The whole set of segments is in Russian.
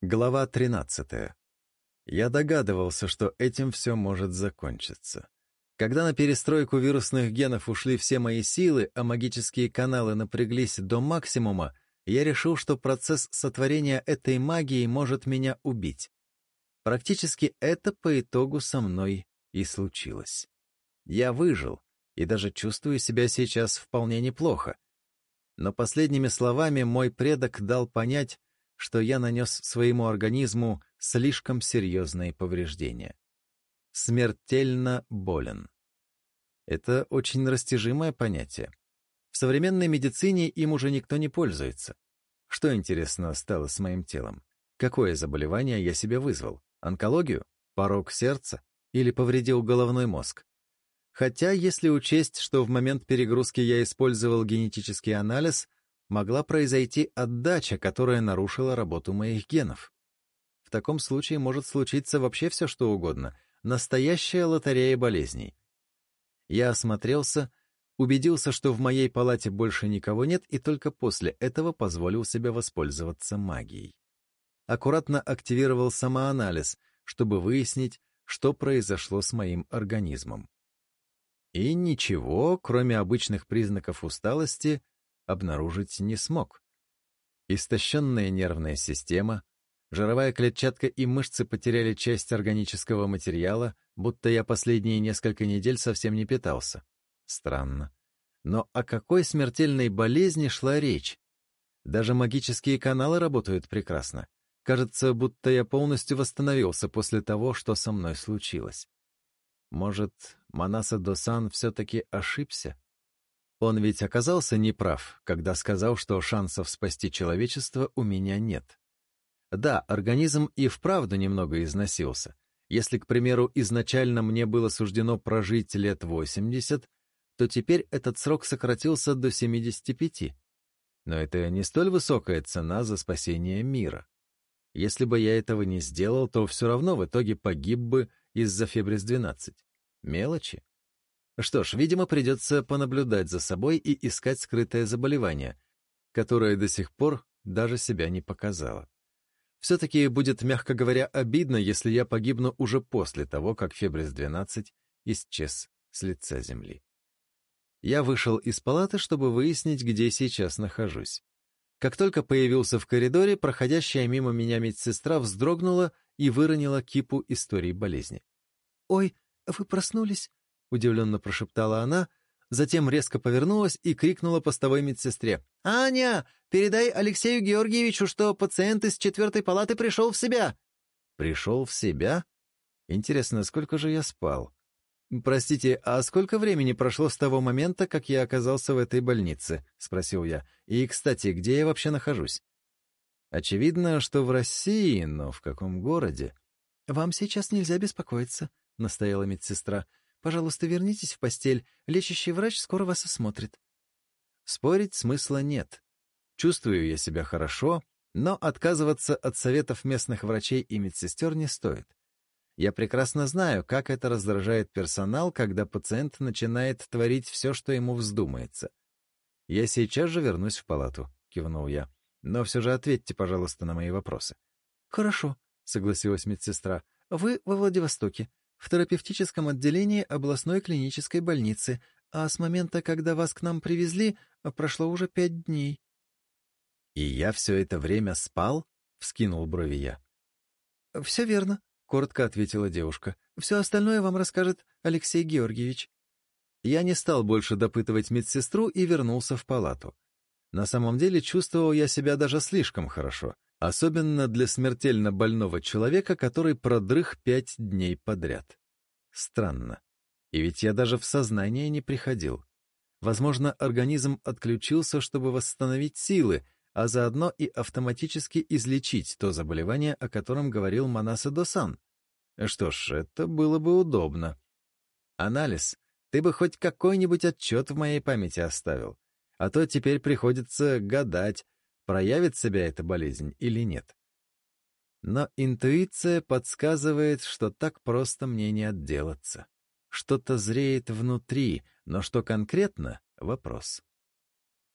Глава 13. Я догадывался, что этим все может закончиться. Когда на перестройку вирусных генов ушли все мои силы, а магические каналы напряглись до максимума, я решил, что процесс сотворения этой магии может меня убить. Практически это по итогу со мной и случилось. Я выжил и даже чувствую себя сейчас вполне неплохо. Но последними словами мой предок дал понять, что я нанес своему организму слишком серьезные повреждения. Смертельно болен. Это очень растяжимое понятие. В современной медицине им уже никто не пользуется. Что, интересно, стало с моим телом? Какое заболевание я себе вызвал? Онкологию? Порог сердца? Или повредил головной мозг? Хотя, если учесть, что в момент перегрузки я использовал генетический анализ, могла произойти отдача, которая нарушила работу моих генов. В таком случае может случиться вообще все, что угодно. Настоящая лотерея болезней. Я осмотрелся, убедился, что в моей палате больше никого нет, и только после этого позволил себе воспользоваться магией. Аккуратно активировал самоанализ, чтобы выяснить, что произошло с моим организмом. И ничего, кроме обычных признаков усталости, обнаружить не смог. Истощенная нервная система, жировая клетчатка и мышцы потеряли часть органического материала, будто я последние несколько недель совсем не питался. Странно. Но о какой смертельной болезни шла речь? Даже магические каналы работают прекрасно. Кажется, будто я полностью восстановился после того, что со мной случилось. Может, Манаса Досан все-таки ошибся? Он ведь оказался неправ, когда сказал, что шансов спасти человечество у меня нет. Да, организм и вправду немного износился. Если, к примеру, изначально мне было суждено прожить лет 80, то теперь этот срок сократился до 75. Но это не столь высокая цена за спасение мира. Если бы я этого не сделал, то все равно в итоге погиб бы из-за Фебрис-12. Мелочи. Что ж, видимо, придется понаблюдать за собой и искать скрытое заболевание, которое до сих пор даже себя не показало. Все-таки будет, мягко говоря, обидно, если я погибну уже после того, как Фебрис-12 исчез с лица земли. Я вышел из палаты, чтобы выяснить, где сейчас нахожусь. Как только появился в коридоре, проходящая мимо меня медсестра вздрогнула и выронила кипу истории болезни. «Ой, вы проснулись?» — удивленно прошептала она, затем резко повернулась и крикнула постовой медсестре. «Аня, передай Алексею Георгиевичу, что пациент из четвертой палаты пришел в себя!» «Пришел в себя? Интересно, сколько же я спал?» «Простите, а сколько времени прошло с того момента, как я оказался в этой больнице?» — спросил я. «И, кстати, где я вообще нахожусь?» «Очевидно, что в России, но в каком городе?» «Вам сейчас нельзя беспокоиться», — настояла медсестра. Пожалуйста, вернитесь в постель, лечащий врач скоро вас осмотрит. Спорить смысла нет. Чувствую я себя хорошо, но отказываться от советов местных врачей и медсестер не стоит. Я прекрасно знаю, как это раздражает персонал, когда пациент начинает творить все, что ему вздумается. «Я сейчас же вернусь в палату», — кивнул я. «Но все же ответьте, пожалуйста, на мои вопросы». «Хорошо», — согласилась медсестра. «Вы во Владивостоке в терапевтическом отделении областной клинической больницы, а с момента, когда вас к нам привезли, прошло уже пять дней». «И я все это время спал?» — вскинул брови я. «Все верно», — коротко ответила девушка. «Все остальное вам расскажет Алексей Георгиевич». Я не стал больше допытывать медсестру и вернулся в палату. На самом деле чувствовал я себя даже слишком хорошо — Особенно для смертельно больного человека, который продрых пять дней подряд. Странно. И ведь я даже в сознание не приходил. Возможно, организм отключился, чтобы восстановить силы, а заодно и автоматически излечить то заболевание, о котором говорил Манаса Досан. Что ж, это было бы удобно. Анализ. Ты бы хоть какой-нибудь отчет в моей памяти оставил. А то теперь приходится гадать, проявит себя эта болезнь или нет. Но интуиция подсказывает, что так просто мне не отделаться. Что-то зреет внутри, но что конкретно — вопрос.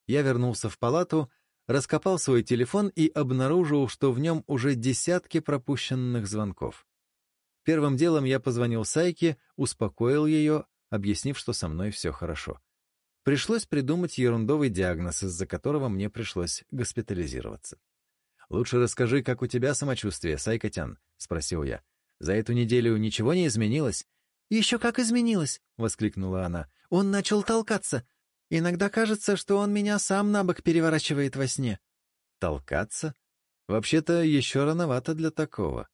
Я вернулся в палату, раскопал свой телефон и обнаружил, что в нем уже десятки пропущенных звонков. Первым делом я позвонил Сайке, успокоил ее, объяснив, что со мной все хорошо. Пришлось придумать ерундовый диагноз, из-за которого мне пришлось госпитализироваться. «Лучше расскажи, как у тебя самочувствие, Сайкотян», — спросил я. «За эту неделю ничего не изменилось?» «Еще как изменилось!» — воскликнула она. «Он начал толкаться. Иногда кажется, что он меня сам на бок переворачивает во сне». «Толкаться? Вообще-то еще рановато для такого.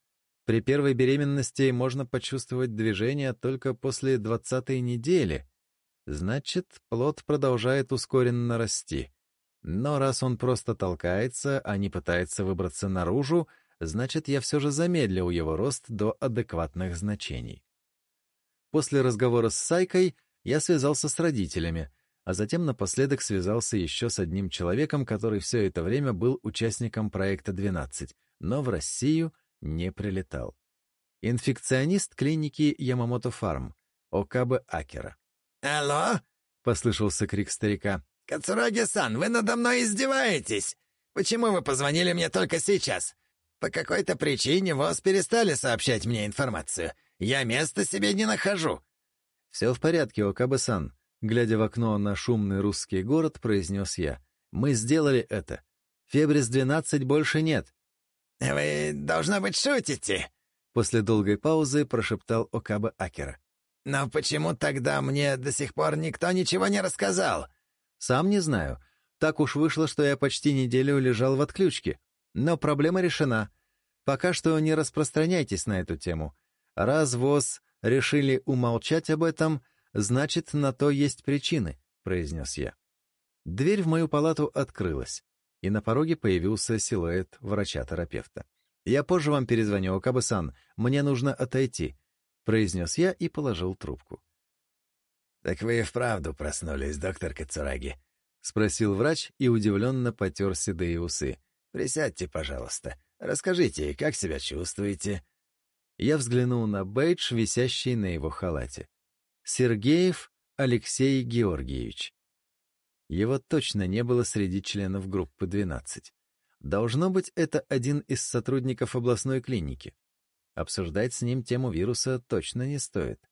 При первой беременности можно почувствовать движение только после двадцатой недели. Значит, плод продолжает ускоренно расти. Но раз он просто толкается, а не пытается выбраться наружу, значит, я все же замедлил его рост до адекватных значений. После разговора с Сайкой я связался с родителями, а затем напоследок связался еще с одним человеком, который все это время был участником проекта 12, но в Россию не прилетал. Инфекционист клиники Ямамото Фарм, Окабе Акера. «Алло?» — послышался крик старика. «Кацураги-сан, вы надо мной издеваетесь! Почему вы позвонили мне только сейчас? По какой-то причине ВОЗ перестали сообщать мне информацию. Я места себе не нахожу». «Все в порядке, Окабе-сан», — глядя в окно на шумный русский город, произнес я. «Мы сделали это. Фебрис-12 больше нет». «Вы, должно быть, шутите», — после долгой паузы прошептал Окаба Акера. «Но почему тогда мне до сих пор никто ничего не рассказал?» Сам не знаю. Так уж вышло, что я почти неделю лежал в отключке. Но проблема решена. Пока что не распространяйтесь на эту тему. Раз ВОЗ решили умолчать об этом, значит, на то есть причины, — произнес я. Дверь в мою палату открылась, и на пороге появился силуэт врача-терапевта. «Я позже вам перезвоню, Окабы-сан. Мне нужно отойти», — произнес я и положил трубку. «Так вы и вправду проснулись, доктор Кацураги?» — спросил врач и удивленно потер седые усы. «Присядьте, пожалуйста. Расскажите, как себя чувствуете?» Я взглянул на бейдж, висящий на его халате. Сергеев Алексей Георгиевич. Его точно не было среди членов группы 12. Должно быть, это один из сотрудников областной клиники. Обсуждать с ним тему вируса точно не стоит.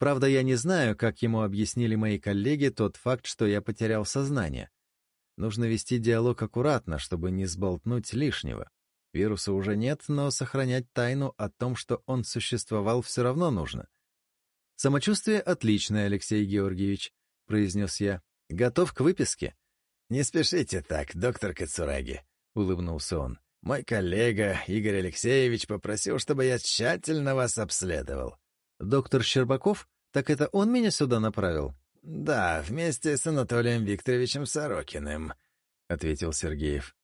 Правда, я не знаю, как ему объяснили мои коллеги тот факт, что я потерял сознание. Нужно вести диалог аккуратно, чтобы не сболтнуть лишнего. Вируса уже нет, но сохранять тайну о том, что он существовал, все равно нужно. «Самочувствие отличное, Алексей Георгиевич», — произнес я. «Готов к выписке?» «Не спешите так, доктор Кацураги», — улыбнулся он. «Мой коллега Игорь Алексеевич попросил, чтобы я тщательно вас обследовал. «Доктор Щербаков? Так это он меня сюда направил?» «Да, вместе с Анатолием Викторовичем Сорокиным», — ответил Сергеев.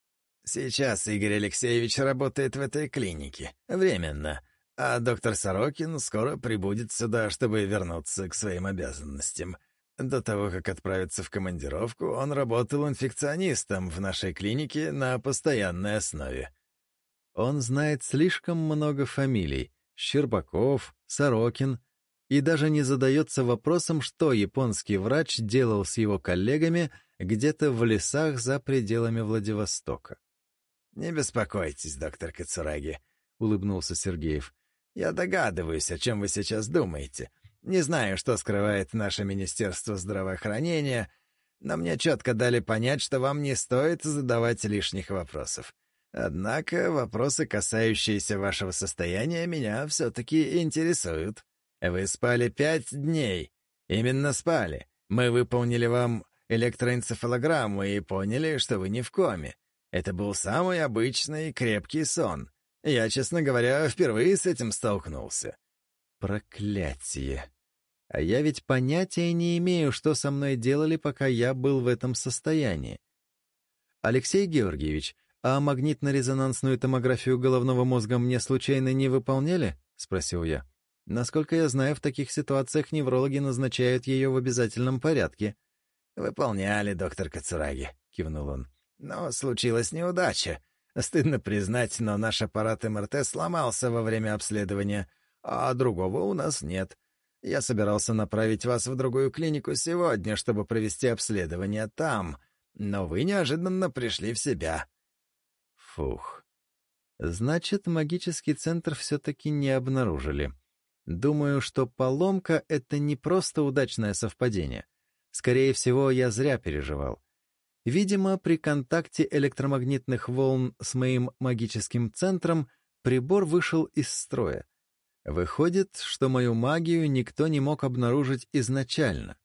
«Сейчас Игорь Алексеевич работает в этой клинике. Временно. А доктор Сорокин скоро прибудет сюда, чтобы вернуться к своим обязанностям. До того, как отправиться в командировку, он работал инфекционистом в нашей клинике на постоянной основе». «Он знает слишком много фамилий. Щербаков, Сорокин, и даже не задается вопросом, что японский врач делал с его коллегами где-то в лесах за пределами Владивостока. «Не беспокойтесь, доктор Кацураги», — улыбнулся Сергеев. «Я догадываюсь, о чем вы сейчас думаете. Не знаю, что скрывает наше Министерство здравоохранения, но мне четко дали понять, что вам не стоит задавать лишних вопросов. Однако вопросы, касающиеся вашего состояния, меня все-таки интересуют. Вы спали пять дней. Именно спали. Мы выполнили вам электроэнцефалограмму и поняли, что вы не в коме. Это был самый обычный крепкий сон. Я, честно говоря, впервые с этим столкнулся. Проклятие. А я ведь понятия не имею, что со мной делали, пока я был в этом состоянии. Алексей Георгиевич, «А магнитно-резонансную томографию головного мозга мне случайно не выполняли?» — спросил я. «Насколько я знаю, в таких ситуациях неврологи назначают ее в обязательном порядке». «Выполняли, доктор Кацураги», — кивнул он. «Но случилась неудача. Стыдно признать, но наш аппарат МРТ сломался во время обследования, а другого у нас нет. Я собирался направить вас в другую клинику сегодня, чтобы провести обследование там, но вы неожиданно пришли в себя». Фух. Значит, магический центр все-таки не обнаружили. Думаю, что поломка — это не просто удачное совпадение. Скорее всего, я зря переживал. Видимо, при контакте электромагнитных волн с моим магическим центром прибор вышел из строя. Выходит, что мою магию никто не мог обнаружить изначально.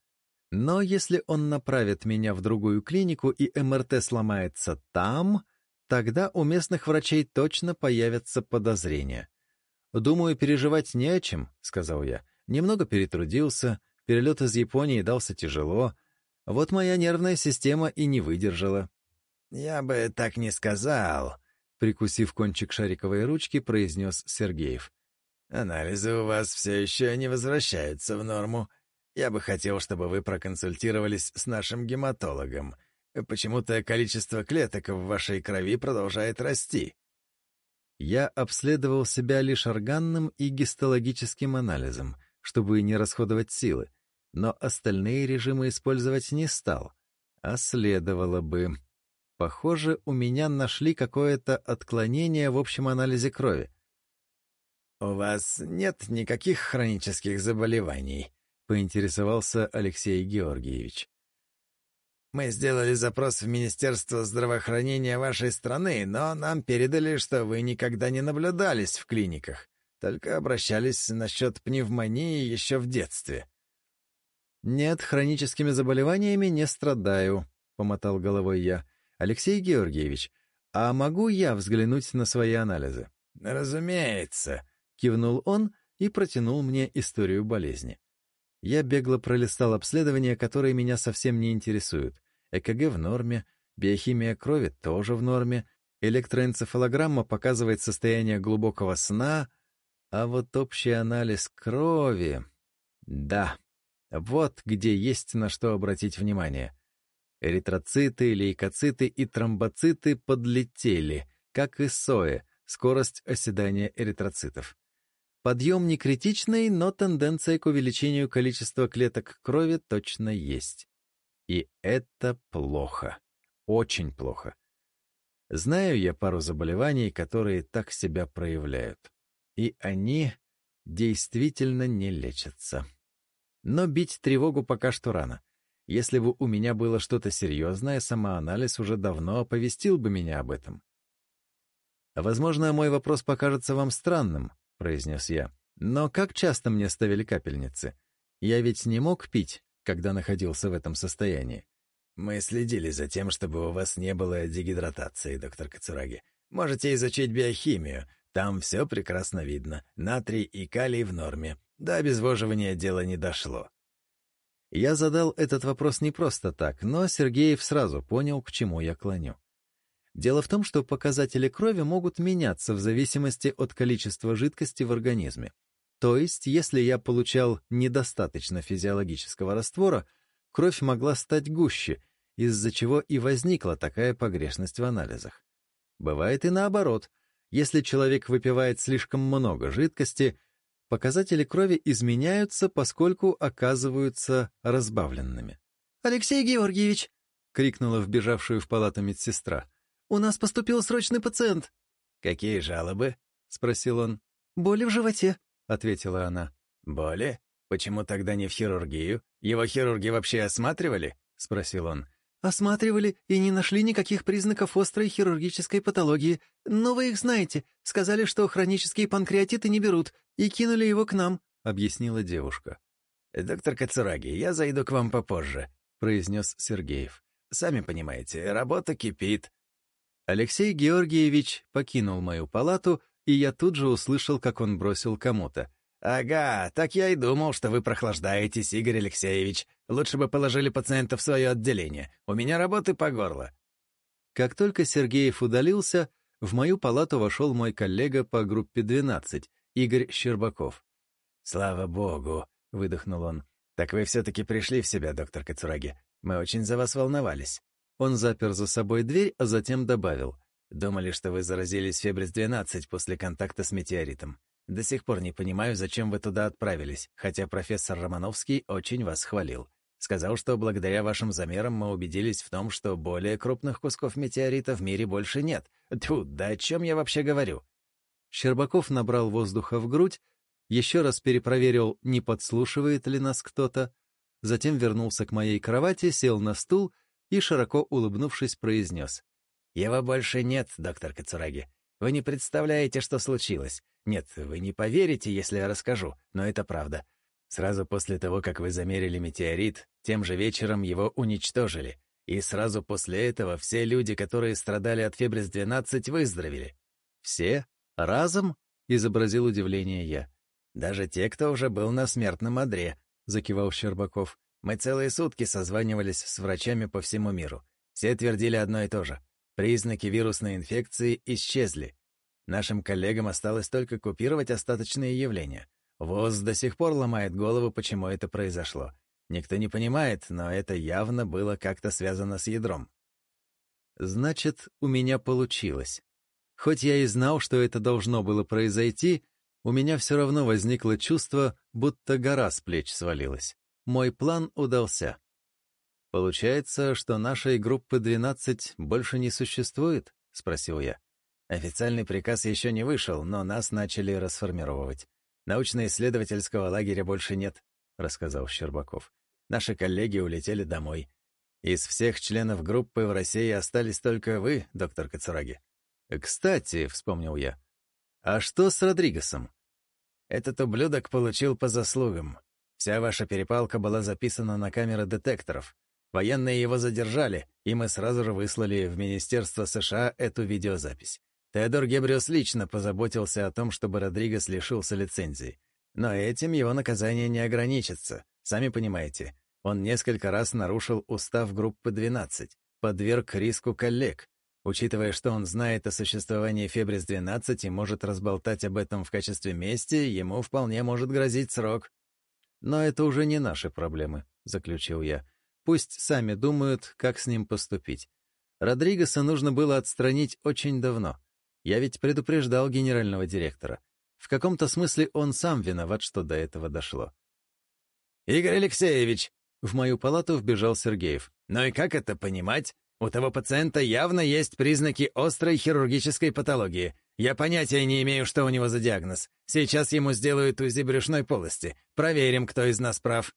Но если он направит меня в другую клинику и МРТ сломается там, тогда у местных врачей точно появятся подозрения. «Думаю, переживать не о чем», — сказал я. «Немного перетрудился, перелет из Японии дался тяжело. Вот моя нервная система и не выдержала». «Я бы так не сказал», — прикусив кончик шариковой ручки, произнес Сергеев. «Анализы у вас все еще не возвращаются в норму. Я бы хотел, чтобы вы проконсультировались с нашим гематологом. Почему-то количество клеток в вашей крови продолжает расти». Я обследовал себя лишь органным и гистологическим анализом, чтобы не расходовать силы, но остальные режимы использовать не стал. А следовало бы. Похоже, у меня нашли какое-то отклонение в общем анализе крови. «У вас нет никаких хронических заболеваний?» — поинтересовался Алексей Георгиевич. Мы сделали запрос в Министерство здравоохранения вашей страны, но нам передали, что вы никогда не наблюдались в клиниках, только обращались насчет пневмонии еще в детстве». «Нет, хроническими заболеваниями не страдаю», — помотал головой я. «Алексей Георгиевич, а могу я взглянуть на свои анализы?» «Разумеется», — кивнул он и протянул мне историю болезни. Я бегло пролистал обследования, которые меня совсем не интересуют. ЭКГ в норме, биохимия крови тоже в норме, электроэнцефалограмма показывает состояние глубокого сна, а вот общий анализ крови... Да, вот где есть на что обратить внимание. Эритроциты, лейкоциты и тромбоциты подлетели, как и сои, скорость оседания эритроцитов. Подъем не критичный, но тенденция к увеличению количества клеток крови точно есть. И это плохо. Очень плохо. Знаю я пару заболеваний, которые так себя проявляют. И они действительно не лечатся. Но бить тревогу пока что рано. Если бы у меня было что-то серьезное, самоанализ уже давно оповестил бы меня об этом. Возможно, мой вопрос покажется вам странным, произнес я. «Но как часто мне ставили капельницы? Я ведь не мог пить, когда находился в этом состоянии». «Мы следили за тем, чтобы у вас не было дегидратации, доктор Кацураги. Можете изучить биохимию. Там все прекрасно видно. Натрий и калий в норме. До обезвоживания дело не дошло». Я задал этот вопрос не просто так, но Сергеев сразу понял, к чему я клоню. Дело в том, что показатели крови могут меняться в зависимости от количества жидкости в организме. То есть, если я получал недостаточно физиологического раствора, кровь могла стать гуще, из-за чего и возникла такая погрешность в анализах. Бывает и наоборот. Если человек выпивает слишком много жидкости, показатели крови изменяются, поскольку оказываются разбавленными. «Алексей Георгиевич!» — крикнула вбежавшую в палату медсестра. «У нас поступил срочный пациент». «Какие жалобы?» — спросил он. «Боли в животе», — ответила она. «Боли? Почему тогда не в хирургию? Его хирурги вообще осматривали?» — спросил он. «Осматривали и не нашли никаких признаков острой хирургической патологии. Но вы их знаете. Сказали, что хронические панкреатиты не берут, и кинули его к нам», — объяснила девушка. «Доктор Кацураги, я зайду к вам попозже», — произнес Сергеев. «Сами понимаете, работа кипит. Алексей Георгиевич покинул мою палату, и я тут же услышал, как он бросил кому-то. «Ага, так я и думал, что вы прохлаждаетесь, Игорь Алексеевич. Лучше бы положили пациента в свое отделение. У меня работы по горло». Как только Сергеев удалился, в мою палату вошел мой коллега по группе 12, Игорь Щербаков. «Слава богу!» — выдохнул он. «Так вы все-таки пришли в себя, доктор Кацураги. Мы очень за вас волновались». Он запер за собой дверь, а затем добавил. «Думали, что вы заразились Фебрис-12 после контакта с метеоритом. До сих пор не понимаю, зачем вы туда отправились, хотя профессор Романовский очень вас хвалил. Сказал, что благодаря вашим замерам мы убедились в том, что более крупных кусков метеорита в мире больше нет. Тьфу, да о чем я вообще говорю?» Щербаков набрал воздуха в грудь, еще раз перепроверил, не подслушивает ли нас кто-то, затем вернулся к моей кровати, сел на стул и, широко улыбнувшись, произнес. «Его больше нет, доктор Кацураги. Вы не представляете, что случилось. Нет, вы не поверите, если я расскажу, но это правда. Сразу после того, как вы замерили метеорит, тем же вечером его уничтожили. И сразу после этого все люди, которые страдали от Фебрис-12, выздоровели. «Все? Разом?» — изобразил удивление я. «Даже те, кто уже был на смертном одре», — закивал Щербаков. «Мы целые сутки созванивались с врачами по всему миру. Все твердили одно и то же. Признаки вирусной инфекции исчезли. Нашим коллегам осталось только купировать остаточные явления. ВОЗ до сих пор ломает голову, почему это произошло. Никто не понимает, но это явно было как-то связано с ядром. Значит, у меня получилось. Хоть я и знал, что это должно было произойти, у меня все равно возникло чувство, будто гора с плеч свалилась. Мой план удался. «Получается, что нашей группы 12 больше не существует?» — спросил я. Официальный приказ еще не вышел, но нас начали расформировать. Научно-исследовательского лагеря больше нет, — рассказал Щербаков. Наши коллеги улетели домой. Из всех членов группы в России остались только вы, доктор Кацураги. Кстати, — вспомнил я, — а что с Родригесом? Этот ублюдок получил по заслугам. Вся ваша перепалка была записана на камеры детекторов. Военные его задержали, и мы сразу же выслали в Министерство США эту видеозапись. Теодор Гебриус лично позаботился о том, чтобы Родригес лишился лицензии. Но этим его наказание не ограничится. Сами понимаете, он несколько раз нарушил устав группы 12, подверг риску коллег. Учитывая, что он знает о существовании Фебрис-12 и может разболтать об этом в качестве мести, ему вполне может грозить срок. «Но это уже не наши проблемы», — заключил я. Пусть сами думают, как с ним поступить. Родригеса нужно было отстранить очень давно. Я ведь предупреждал генерального директора. В каком-то смысле он сам виноват, что до этого дошло. «Игорь Алексеевич!» — в мою палату вбежал Сергеев. «Ну и как это понимать? У того пациента явно есть признаки острой хирургической патологии. Я понятия не имею, что у него за диагноз. Сейчас ему сделают УЗИ брюшной полости. Проверим, кто из нас прав».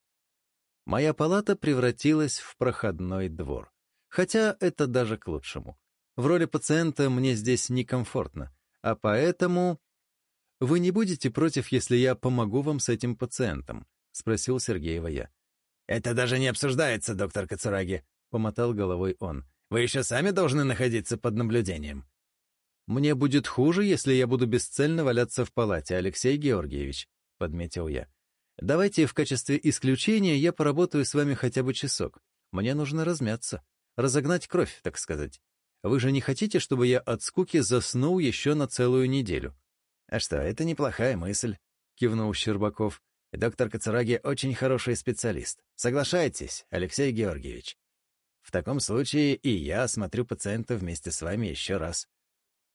Моя палата превратилась в проходной двор. Хотя это даже к лучшему. В роли пациента мне здесь некомфортно, а поэтому... «Вы не будете против, если я помогу вам с этим пациентом?» — спросил Сергеева я. «Это даже не обсуждается, доктор Кацураги», — помотал головой он. «Вы еще сами должны находиться под наблюдением». «Мне будет хуже, если я буду бесцельно валяться в палате, Алексей Георгиевич», — подметил я. Давайте в качестве исключения я поработаю с вами хотя бы часок. Мне нужно размяться, разогнать кровь, так сказать. Вы же не хотите, чтобы я от скуки заснул еще на целую неделю? — А что, это неплохая мысль, — кивнул Щербаков. — Доктор Кацураги очень хороший специалист. Соглашайтесь, Алексей Георгиевич. В таком случае и я осмотрю пациента вместе с вами еще раз. —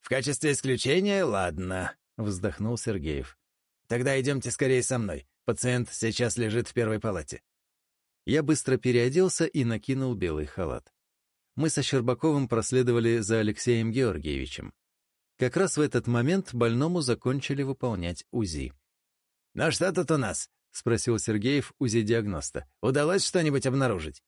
В качестве исключения, ладно, — вздохнул Сергеев. — Тогда идемте скорее со мной. Пациент сейчас лежит в первой палате. Я быстро переоделся и накинул белый халат. Мы со Щербаковым проследовали за Алексеем Георгиевичем. Как раз в этот момент больному закончили выполнять УЗИ. «Ну что тут у нас?» — спросил Сергеев УЗИ-диагноста. «Удалось что-нибудь обнаружить?»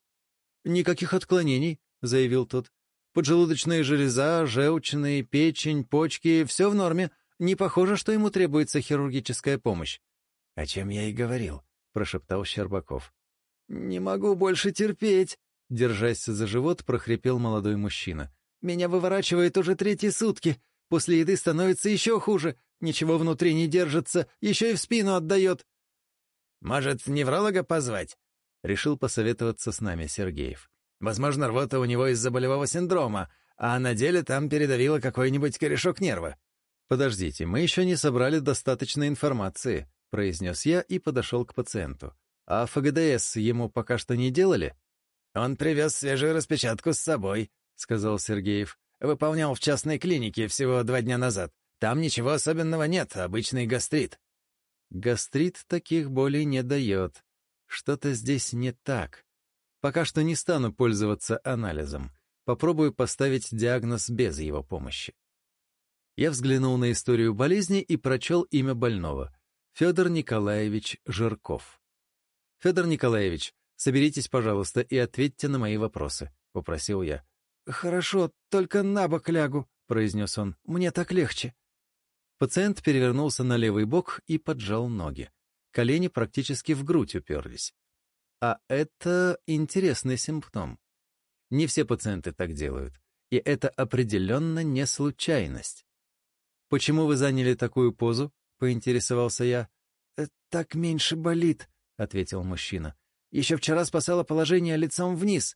«Никаких отклонений», — заявил тот. «Поджелудочная железа, желчные, печень, почки — все в норме. Не похоже, что ему требуется хирургическая помощь. — О чем я и говорил, — прошептал Щербаков. — Не могу больше терпеть, — держась за живот, прохрипел молодой мужчина. — Меня выворачивает уже третьи сутки. После еды становится еще хуже. Ничего внутри не держится, еще и в спину отдает. — Может, невролога позвать? — решил посоветоваться с нами Сергеев. — Возможно, рвота у него из-за болевого синдрома, а на деле там передавило какой-нибудь корешок нерва. — Подождите, мы еще не собрали достаточной информации, — произнес я и подошел к пациенту. «А ФГДС ему пока что не делали?» «Он привез свежую распечатку с собой», — сказал Сергеев. «Выполнял в частной клинике всего два дня назад. Там ничего особенного нет, обычный гастрит». «Гастрит таких болей не дает. Что-то здесь не так. Пока что не стану пользоваться анализом. Попробую поставить диагноз без его помощи. Я взглянул на историю болезни и прочел имя больного — Федор Николаевич Жирков. «Федор Николаевич, соберитесь, пожалуйста, и ответьте на мои вопросы», — попросил я. «Хорошо, только на бок лягу», — произнес он. «Мне так легче». Пациент перевернулся на левый бок и поджал ноги. Колени практически в грудь уперлись. А это интересный симптом. Не все пациенты так делают, и это определенно не случайность. «Почему вы заняли такую позу?» — поинтересовался я. «Э, «Так меньше болит», — ответил мужчина. «Еще вчера спасало положение лицом вниз.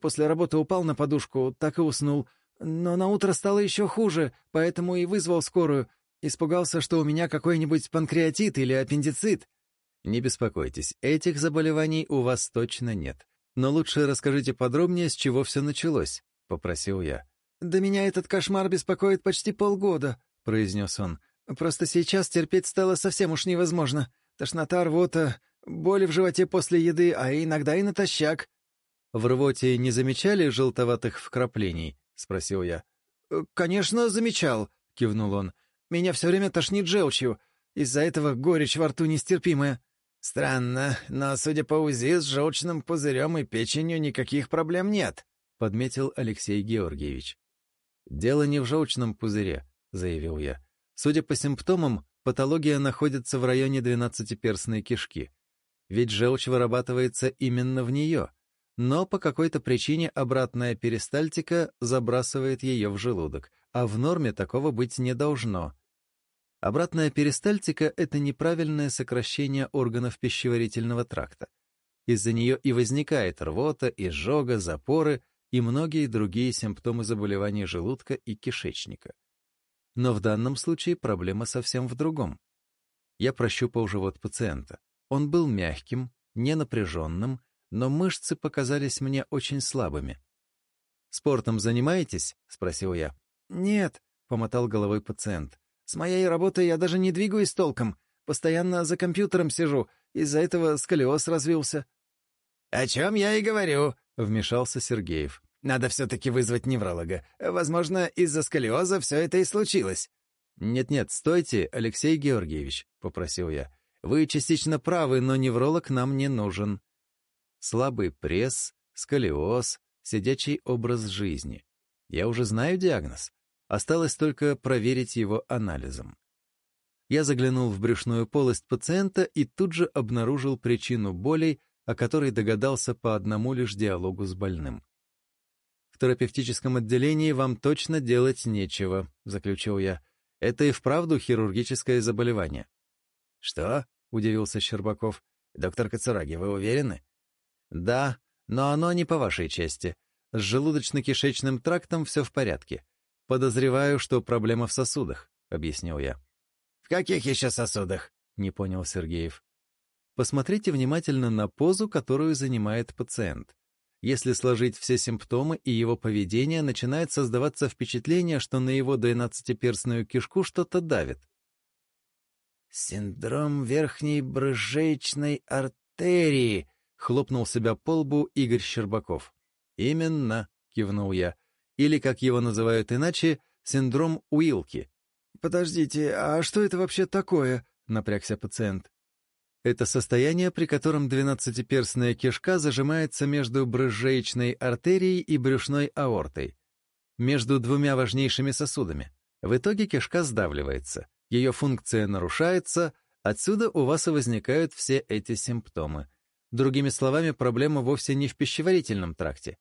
После работы упал на подушку, так и уснул. Но на утро стало еще хуже, поэтому и вызвал скорую. Испугался, что у меня какой-нибудь панкреатит или аппендицит». «Не беспокойтесь, этих заболеваний у вас точно нет. Но лучше расскажите подробнее, с чего все началось», — попросил я. «Да меня этот кошмар беспокоит почти полгода», — произнес он. «Просто сейчас терпеть стало совсем уж невозможно. Тошнота, рвота, боли в животе после еды, а иногда и натощак». «В рвоте не замечали желтоватых вкраплений?» — спросил я. «Конечно, замечал», — кивнул он. «Меня все время тошнит желчью. Из-за этого горечь во рту нестерпимая». «Странно, но, судя по УЗИ, с желчным пузырем и печенью никаких проблем нет», — подметил Алексей Георгиевич. «Дело не в желчном пузыре», — заявил я. «Судя по симптомам, патология находится в районе двенадцатиперстной кишки. Ведь желчь вырабатывается именно в нее, но по какой-то причине обратная перистальтика забрасывает ее в желудок, а в норме такого быть не должно. Обратная перистальтика — это неправильное сокращение органов пищеварительного тракта. Из-за нее и возникает рвота, изжога, запоры и многие другие симптомы заболеваний желудка и кишечника. Но в данном случае проблема совсем в другом. Я прощупал живот пациента. Он был мягким, ненапряженным, но мышцы показались мне очень слабыми. «Спортом занимаетесь?» — спросил я. «Нет», — помотал головой пациент. С моей работой я даже не двигаюсь толком. Постоянно за компьютером сижу. Из-за этого сколиоз развился». «О чем я и говорю», — вмешался Сергеев. «Надо все-таки вызвать невролога. Возможно, из-за сколиоза все это и случилось». «Нет-нет, стойте, Алексей Георгиевич», — попросил я. «Вы частично правы, но невролог нам не нужен. Слабый пресс, сколиоз, сидячий образ жизни. Я уже знаю диагноз. Осталось только проверить его анализом. Я заглянул в брюшную полость пациента и тут же обнаружил причину болей, о которой догадался по одному лишь диалогу с больным. «В терапевтическом отделении вам точно делать нечего», — заключил я. «Это и вправду хирургическое заболевание». «Что?» — удивился Щербаков. «Доктор Кацураги, вы уверены?» «Да, но оно не по вашей части. С желудочно-кишечным трактом все в порядке. «Подозреваю, что проблема в сосудах», — объяснил я. «В каких еще сосудах?» — не понял Сергеев. Посмотрите внимательно на позу, которую занимает пациент. Если сложить все симптомы и его поведение, начинает создаваться впечатление, что на его двенадцатиперстную кишку что-то давит. «Синдром верхней брыжеечной артерии», — хлопнул себя по лбу Игорь Щербаков. «Именно», — кивнул я или, как его называют иначе, синдром Уилки. «Подождите, а что это вообще такое?» — напрягся пациент. Это состояние, при котором двенадцатиперстная кишка зажимается между брызжеечной артерией и брюшной аортой, между двумя важнейшими сосудами. В итоге кишка сдавливается, ее функция нарушается, отсюда у вас и возникают все эти симптомы. Другими словами, проблема вовсе не в пищеварительном тракте.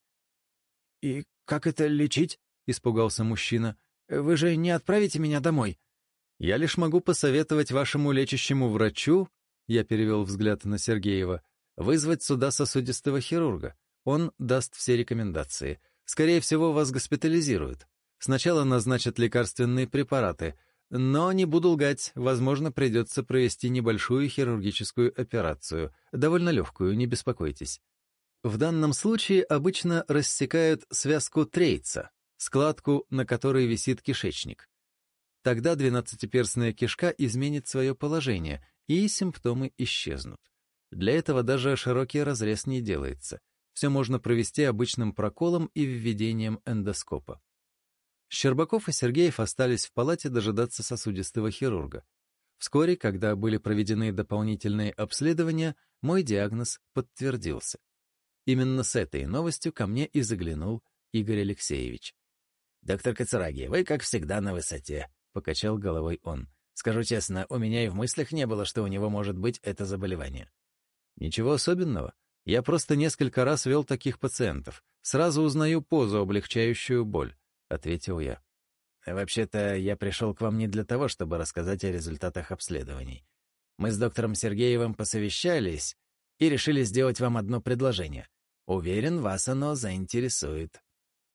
«И «Как это лечить?» — испугался мужчина. «Вы же не отправите меня домой?» «Я лишь могу посоветовать вашему лечащему врачу», — я перевел взгляд на Сергеева, «вызвать сюда сосудистого хирурга. Он даст все рекомендации. Скорее всего, вас госпитализируют. Сначала назначат лекарственные препараты, но, не буду лгать, возможно, придется провести небольшую хирургическую операцию, довольно легкую, не беспокойтесь. В данном случае обычно рассекают связку трейца, складку, на которой висит кишечник. Тогда двенадцатиперстная кишка изменит свое положение, и симптомы исчезнут. Для этого даже широкий разрез не делается. все можно провести обычным проколом и введением эндоскопа. Щербаков и Сергеев остались в палате дожидаться сосудистого хирурга. Вскоре, когда были проведены дополнительные обследования, мой диагноз подтвердился. Именно с этой новостью ко мне и заглянул Игорь Алексеевич. «Доктор Кацураги, вы, как всегда, на высоте», — покачал головой он. «Скажу честно, у меня и в мыслях не было, что у него может быть это заболевание». «Ничего особенного. Я просто несколько раз вел таких пациентов. Сразу узнаю позу, облегчающую боль», — ответил я. «Вообще-то я пришел к вам не для того, чтобы рассказать о результатах обследований. Мы с доктором Сергеевым посовещались и решили сделать вам одно предложение. Уверен, вас оно заинтересует».